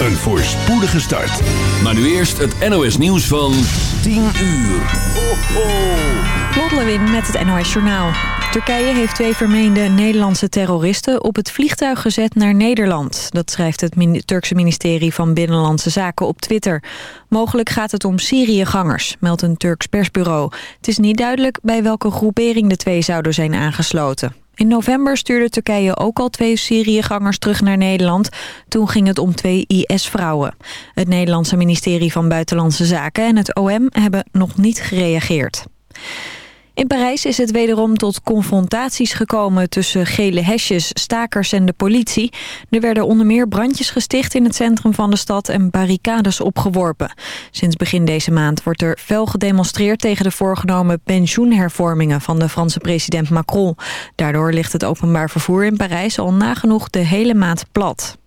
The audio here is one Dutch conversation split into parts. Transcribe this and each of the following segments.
een voorspoedige start. Maar nu eerst het NOS nieuws van 10 uur. Ho, ho. Met het NOS Journaal. Turkije heeft twee vermeende Nederlandse terroristen op het vliegtuig gezet naar Nederland. Dat schrijft het Turkse ministerie van Binnenlandse Zaken op Twitter. Mogelijk gaat het om Syriëgangers, meldt een Turks persbureau. Het is niet duidelijk bij welke groepering de twee zouden zijn aangesloten. In november stuurde Turkije ook al twee Syriëgangers terug naar Nederland. Toen ging het om twee IS-vrouwen. Het Nederlandse ministerie van Buitenlandse Zaken en het OM hebben nog niet gereageerd. In Parijs is het wederom tot confrontaties gekomen tussen gele hesjes, stakers en de politie. Er werden onder meer brandjes gesticht in het centrum van de stad en barricades opgeworpen. Sinds begin deze maand wordt er fel gedemonstreerd tegen de voorgenomen pensioenhervormingen van de Franse president Macron. Daardoor ligt het openbaar vervoer in Parijs al nagenoeg de hele maand plat.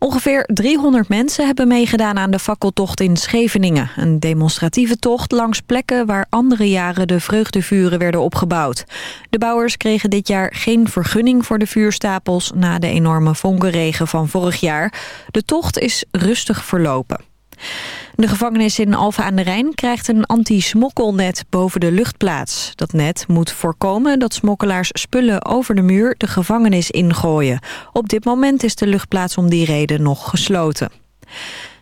Ongeveer 300 mensen hebben meegedaan aan de fakkeltocht in Scheveningen. Een demonstratieve tocht langs plekken waar andere jaren de vreugdevuren werden opgebouwd. De bouwers kregen dit jaar geen vergunning voor de vuurstapels... na de enorme vonkenregen van vorig jaar. De tocht is rustig verlopen. De gevangenis in Alphen aan de Rijn krijgt een anti-smokkelnet boven de luchtplaats. Dat net moet voorkomen dat smokkelaars spullen over de muur de gevangenis ingooien. Op dit moment is de luchtplaats om die reden nog gesloten.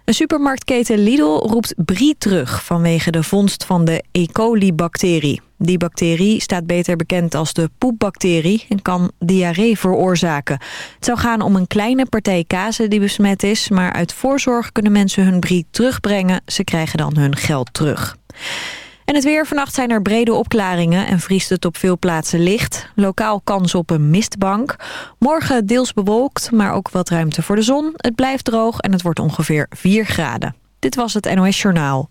Een supermarktketen Lidl roept Brie terug vanwege de vondst van de E. coli-bacterie. Die bacterie staat beter bekend als de poepbacterie en kan diarree veroorzaken. Het zou gaan om een kleine partij kazen die besmet is... maar uit voorzorg kunnen mensen hun brie terugbrengen. Ze krijgen dan hun geld terug. En het weer. Vannacht zijn er brede opklaringen en vriest het op veel plaatsen licht. Lokaal kans op een mistbank. Morgen deels bewolkt, maar ook wat ruimte voor de zon. Het blijft droog en het wordt ongeveer 4 graden. Dit was het NOS Journaal.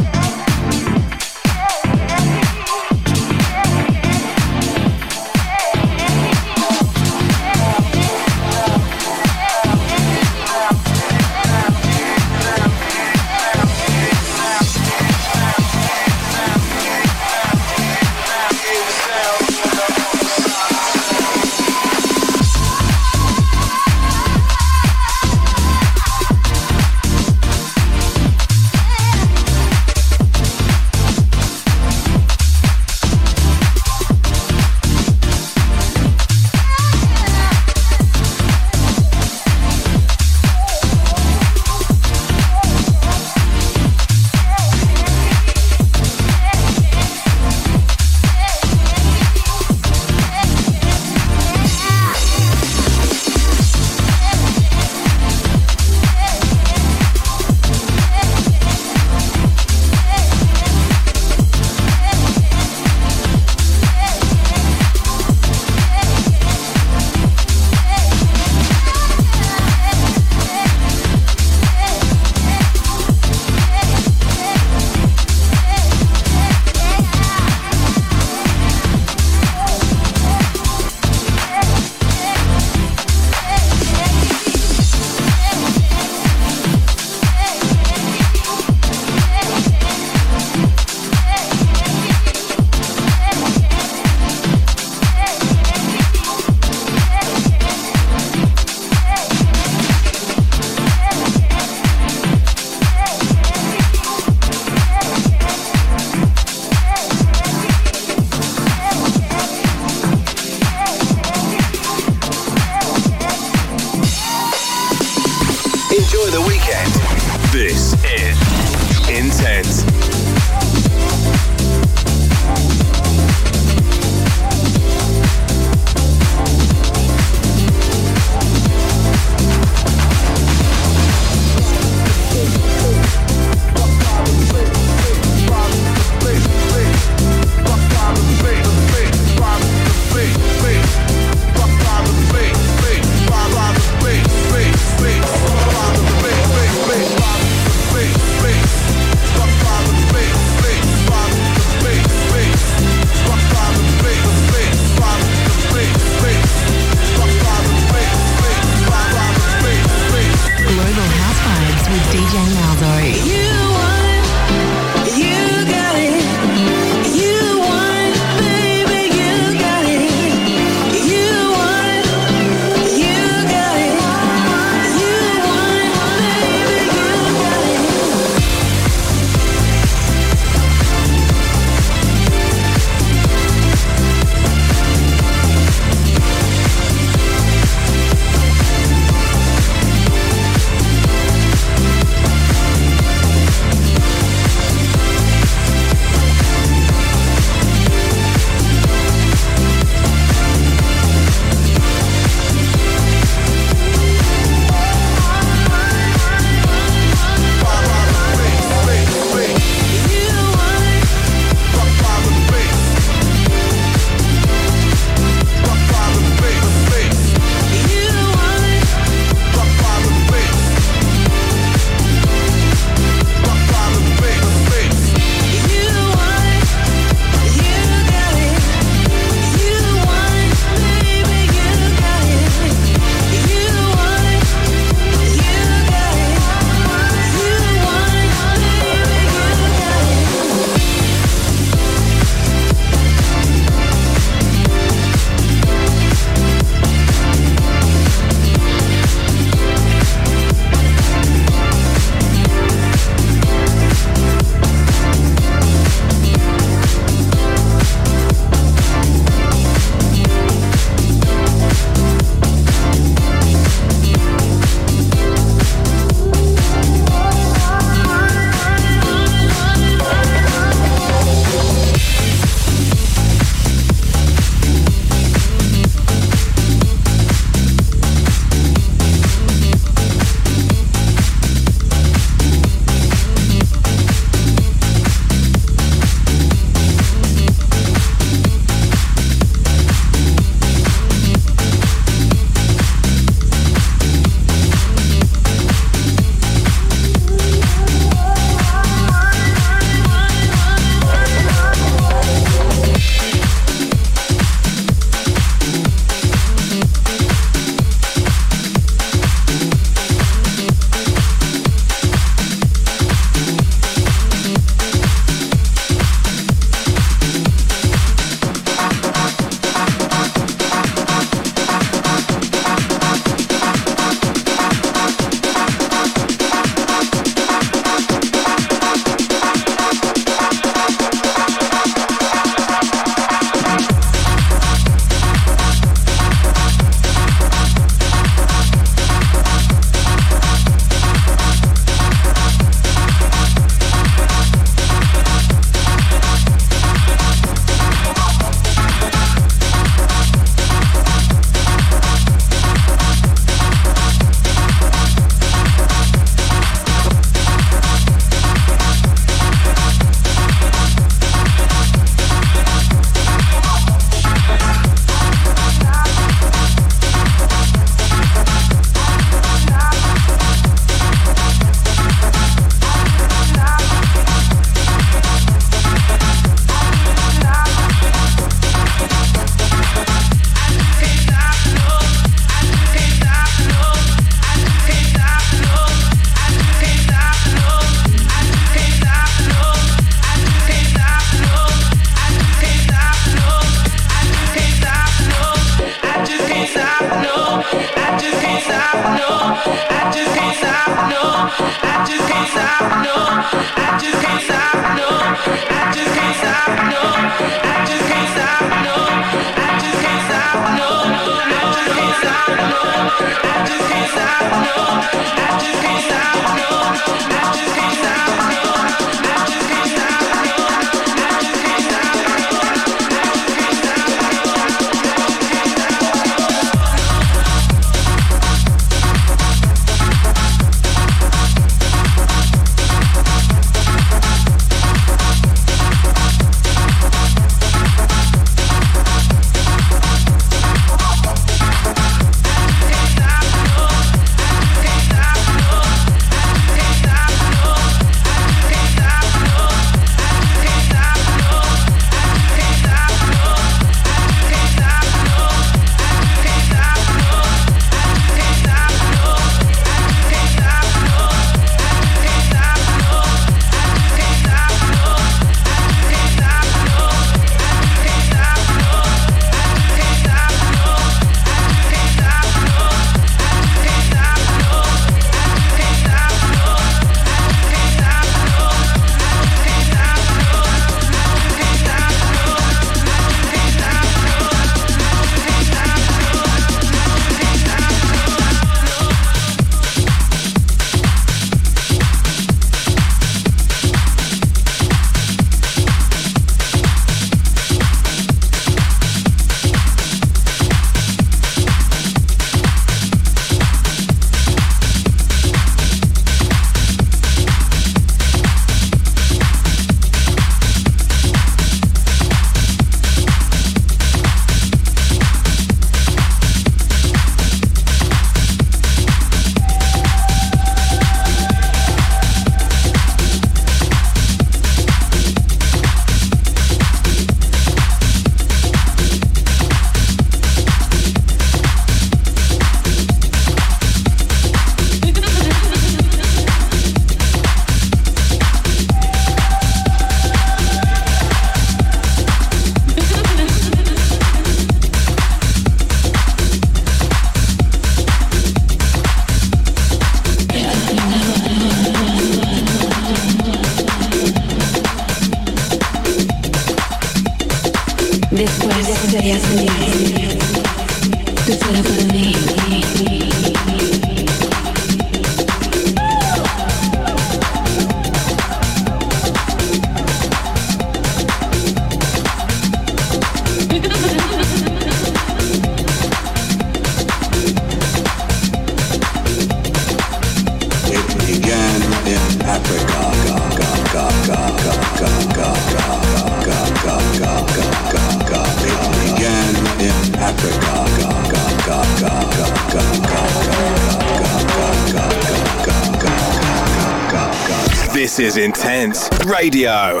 Radio.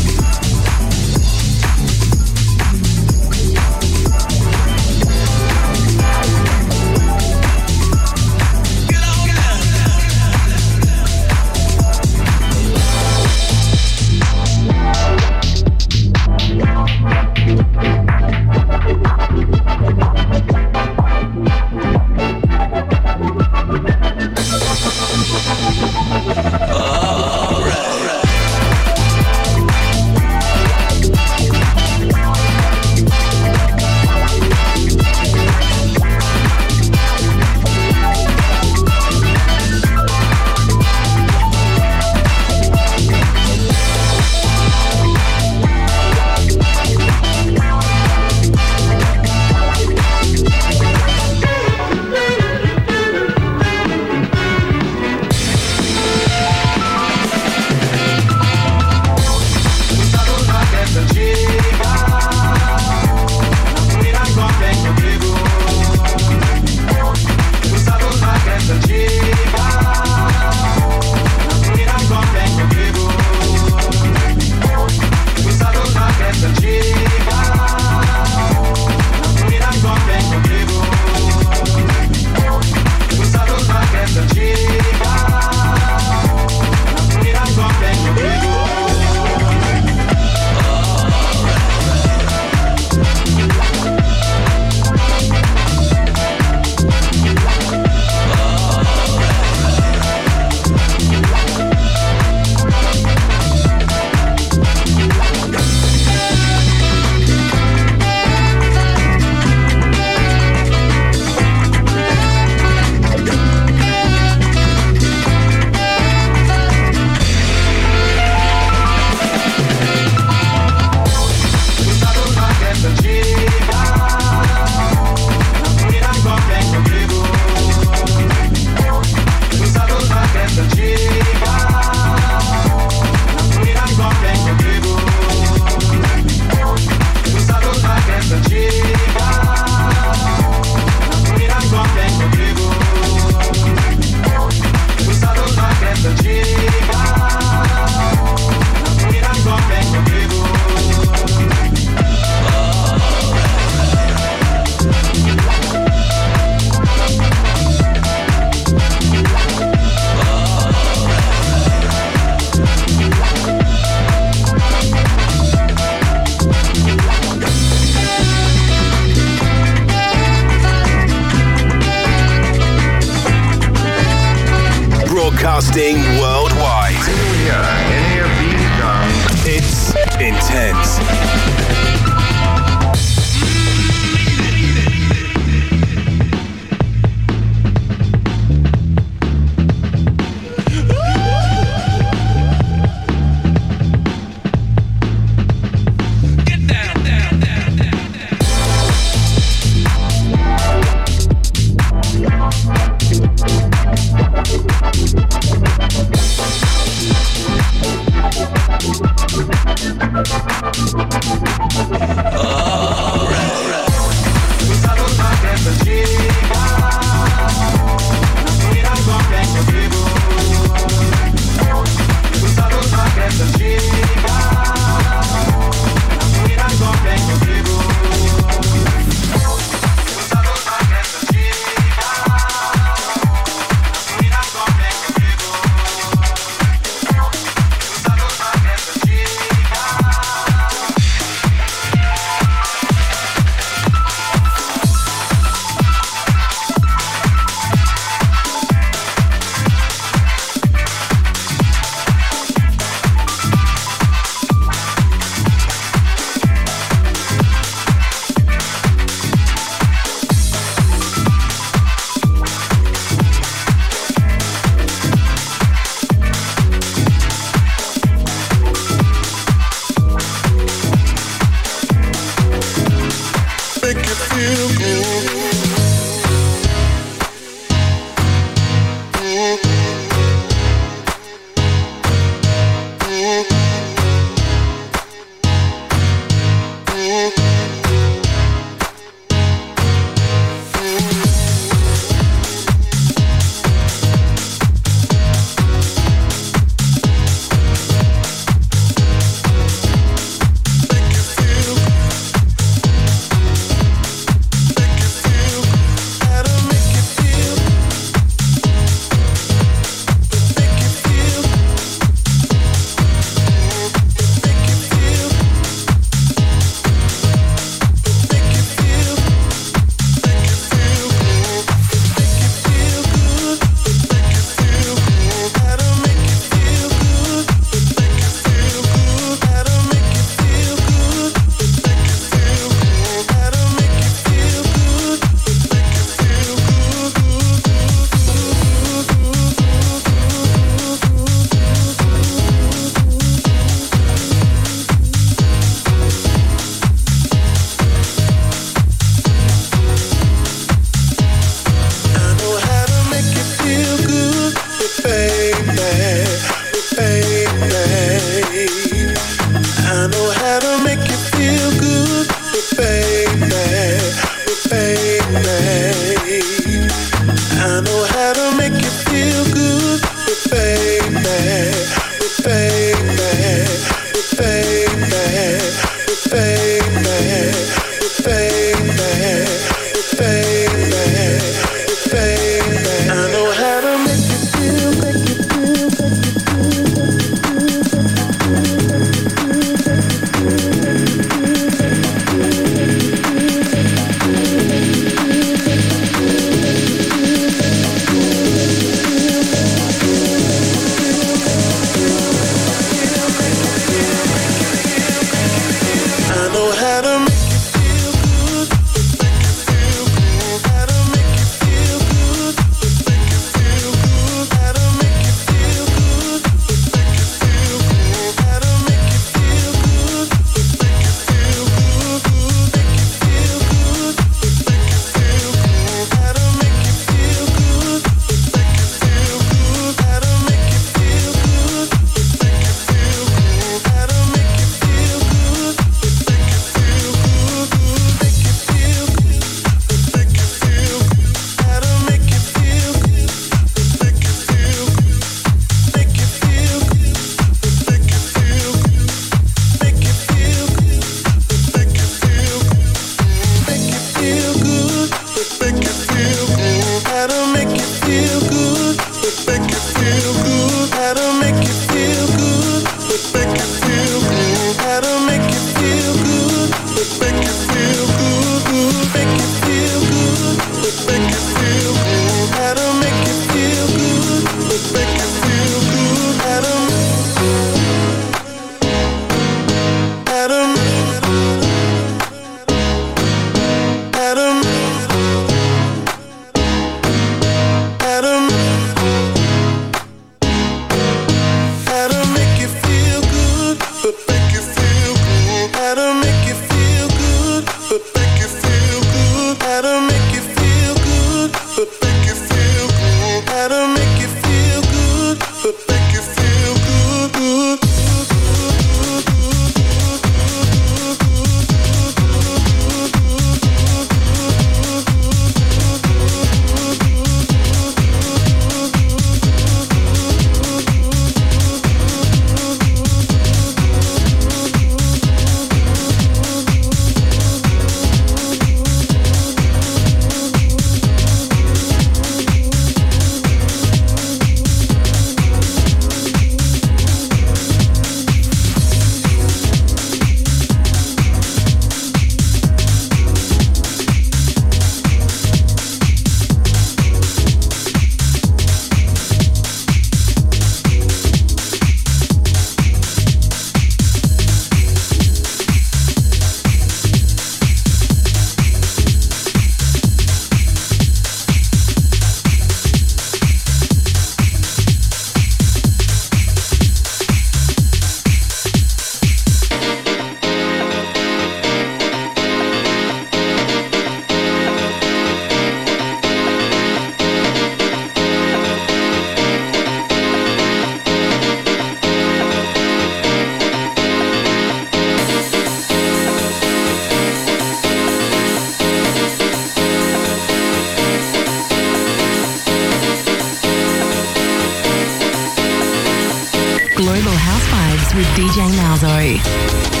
free.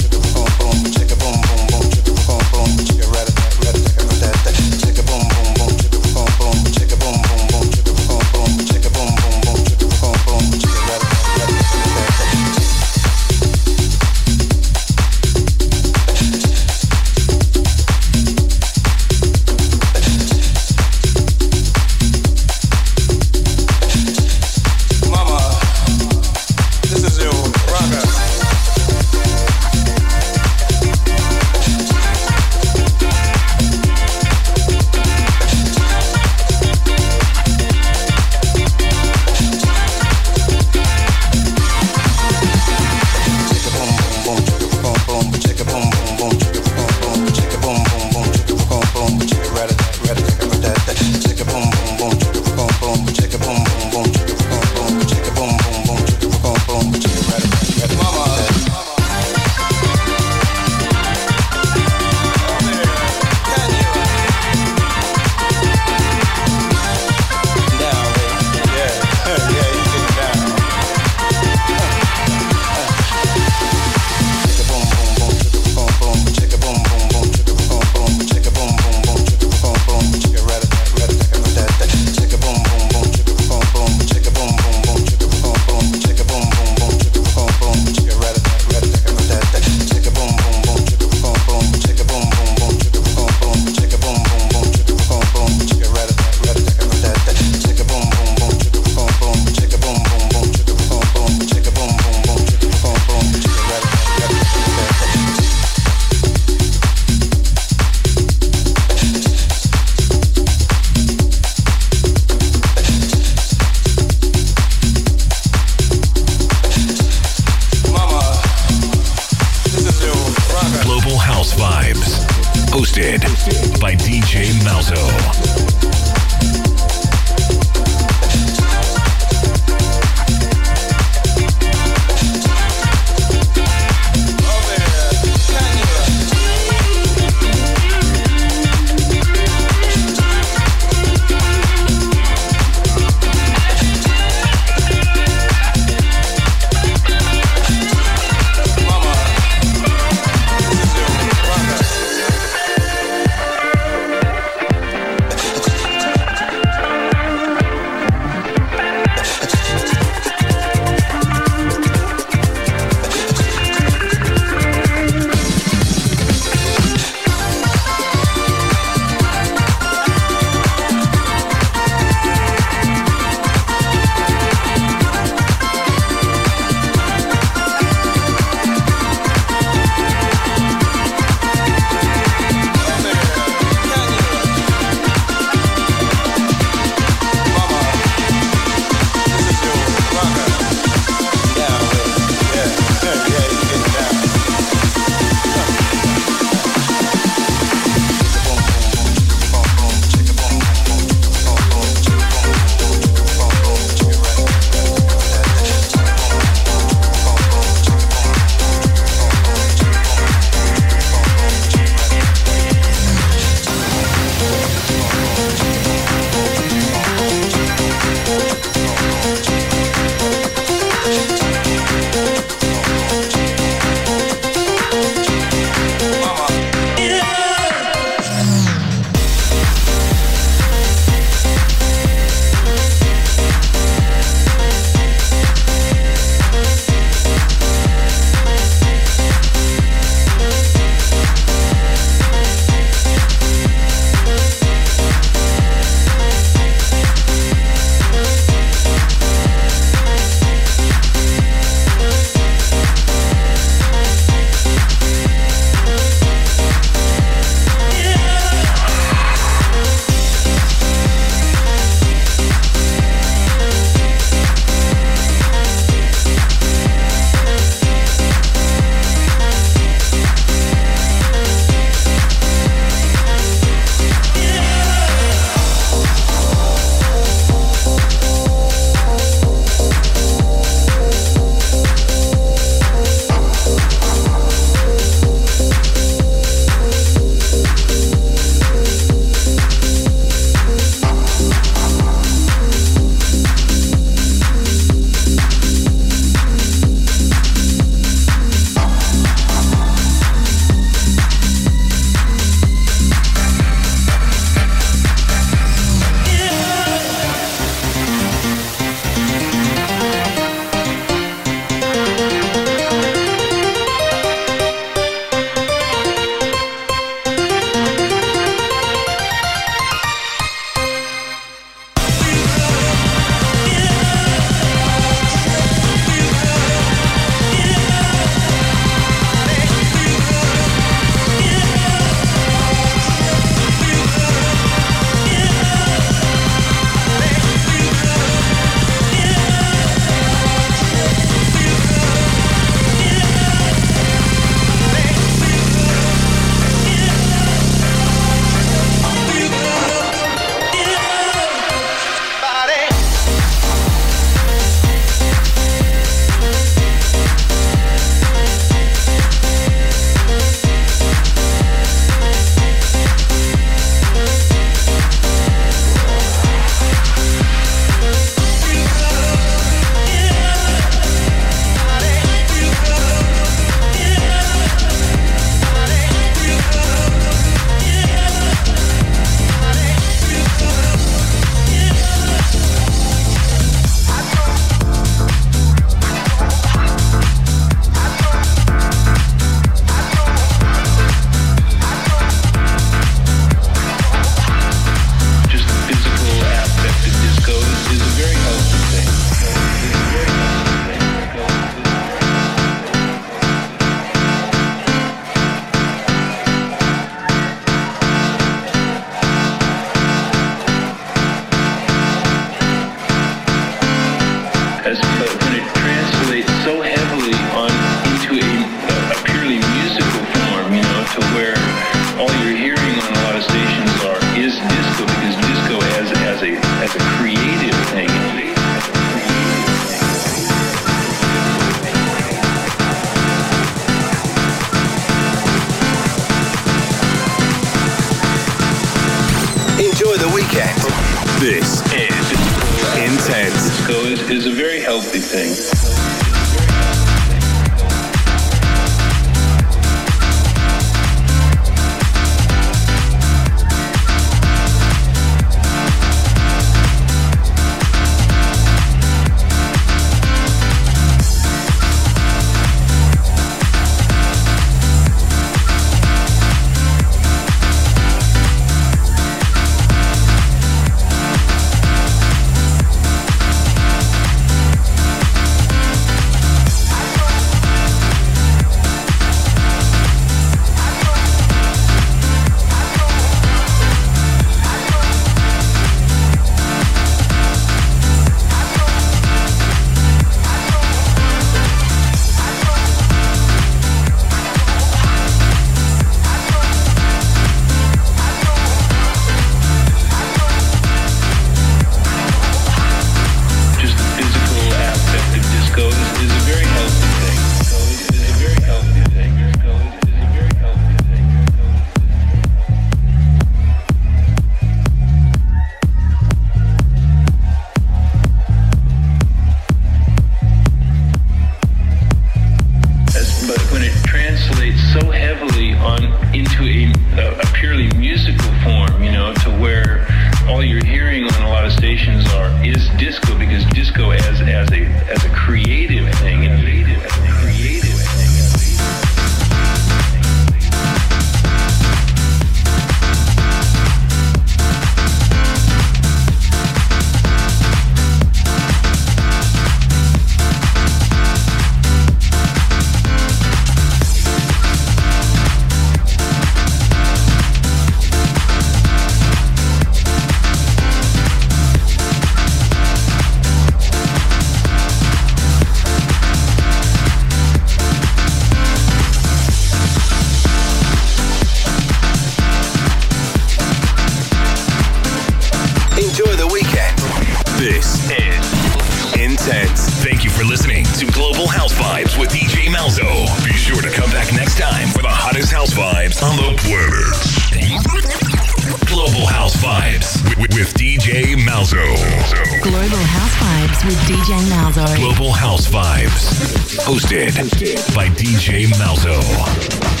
With DJ Malzo. Global House Vibes. Hosted by DJ Malzo.